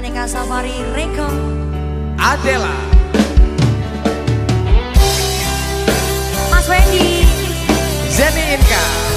Aneka Safari Rekom. Adela. Mas Wendy. Zeni Inka.